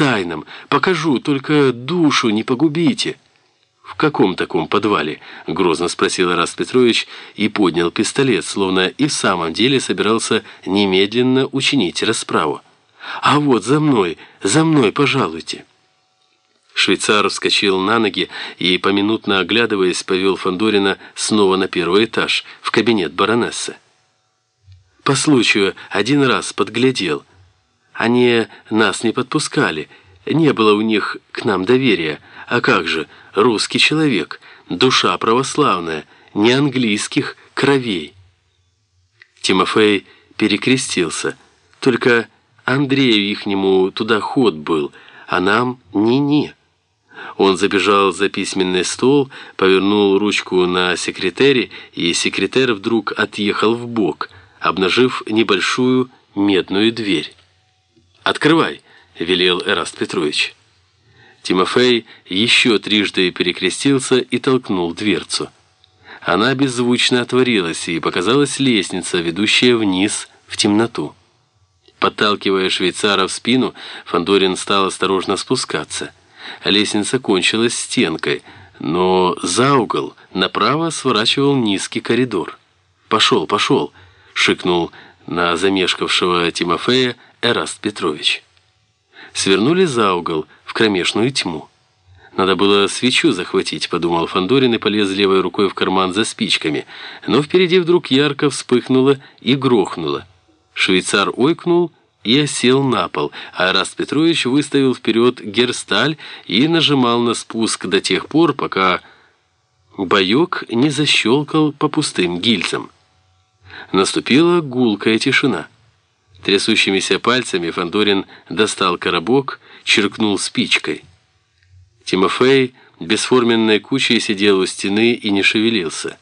тайном. Покажу, только душу не погубите». «В каком таком подвале?» — грозно спросил Раст Петрович и поднял пистолет, словно и в самом деле собирался немедленно учинить расправу. «А вот за мной, за мной, пожалуйте». Швейцар вскочил на ноги и, поминутно оглядываясь, повел Фандорина снова на первый этаж, в кабинет баронессы. По случаю один раз подглядел. Они нас не подпускали, не было у них к нам доверия. А как же, русский человек, душа православная, не английских кровей. Тимофей перекрестился, только Андрею ихнему туда ход был, а нам ни-ни. Он забежал за письменный стол, повернул ручку на секретаре, и секретарь вдруг отъехал в бок, обнажив небольшую медную дверь. «Открывай!» — велел Эраст Петрович. Тимофей еще трижды перекрестился и толкнул дверцу. Она беззвучно отворилась, и показалась лестница, ведущая вниз в темноту. Подталкивая швейцара в спину, Фандорин стал осторожно спускаться. Лестница кончилась стенкой, но за угол направо сворачивал низкий коридор. «Пошел, пошел!» — шикнул на замешкавшего Тимофея Эраст Петрович. Свернули за угол в кромешную тьму. «Надо было свечу захватить», — подумал Фандорин и полез левой рукой в карман за спичками. Но впереди вдруг ярко вспыхнуло и грохнуло. Швейцар ойкнул и осел на пол, а Раст Петрович выставил вперед герсталь и нажимал на спуск до тех пор, пока боек не защелкал по пустым гильзам. Наступила гулкая тишина. Трясущимися пальцами Фандорин достал коробок, черкнул спичкой. Тимофей бесформенной кучей сидел у стены и не шевелился.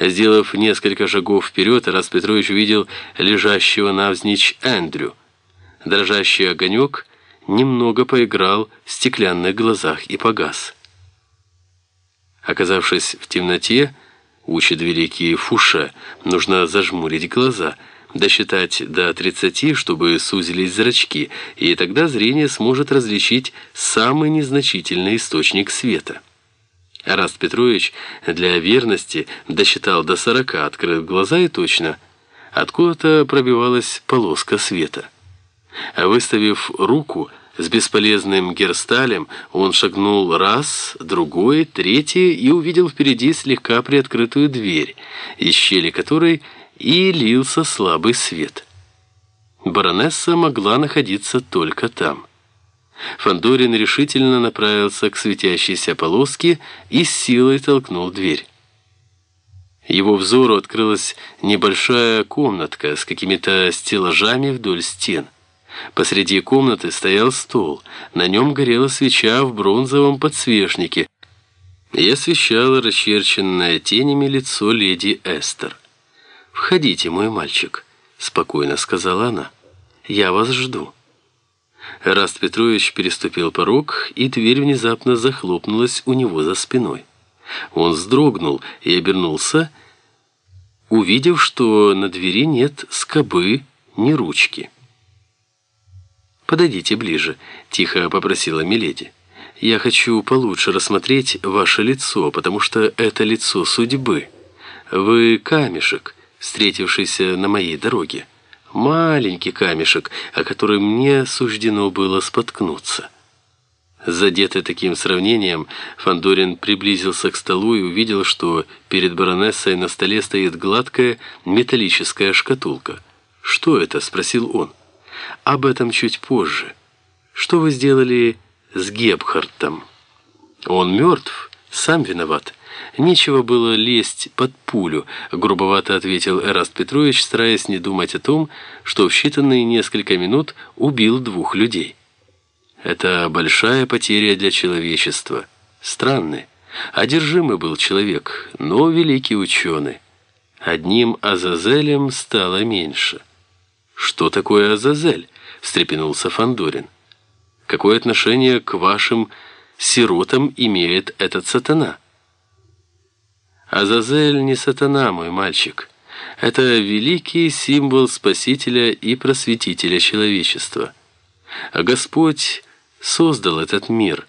Сделав несколько шагов вперед, Рас Петрович увидел лежащего навзничь Эндрю. Дрожащий огонек немного поиграл в стеклянных глазах и погас. Оказавшись в темноте, учит великий Фуша, нужно зажмурить глаза, досчитать до 30, чтобы сузились зрачки, и тогда зрение сможет различить самый незначительный источник света. Раст Петрович для верности досчитал до 40, открыл глаза и точно, откуда-то пробивалась полоска света. Выставив руку с бесполезным герсталем, он шагнул раз, другой, третий и увидел впереди слегка приоткрытую дверь, из щели которой и лился слабый свет. Баронесса могла находиться только там. Фандорин решительно направился к светящейся полоске и с силой толкнул дверь. Его взору открылась небольшая комнатка с какими-то стеллажами вдоль стен. Посреди комнаты стоял стол. На нем горела свеча в бронзовом подсвечнике и освещала расчерченное тенями лицо леди Эстер. «Входите, мой мальчик», — спокойно сказала она. «Я вас жду». Раст Петрович переступил порог, и дверь внезапно захлопнулась у него за спиной. Он вздрогнул и обернулся, увидев, что на двери нет скобы ни ручки. «Подойдите ближе», — тихо попросила Миледи. «Я хочу получше рассмотреть ваше лицо, потому что это лицо судьбы. Вы камешек, встретившийся на моей дороге. Маленький камешек, о который мне суждено было споткнуться». Задетый таким сравнением, Фандорин приблизился к столу и увидел, что перед баронессой на столе стоит гладкая металлическая шкатулка. «Что это?» — спросил он. Об этом чуть позже. Что вы сделали с Гебхартом? Он мертв, сам виноват. Нечего было лезть под пулю, грубовато ответил Эраст Петрович, стараясь не думать о том, что в считанные несколько минут убил двух людей. Это большая потеря для человечества. Странный, одержимый был человек, но великий ученый. Одним Азазелем стало меньше. «Что такое Азазель?» – встрепенулся Фандорин. «Какое отношение к вашим сиротам имеет этот сатана?» «Азазель не сатана, мой мальчик. Это великий символ спасителя и просветителя человечества. Господь создал этот мир,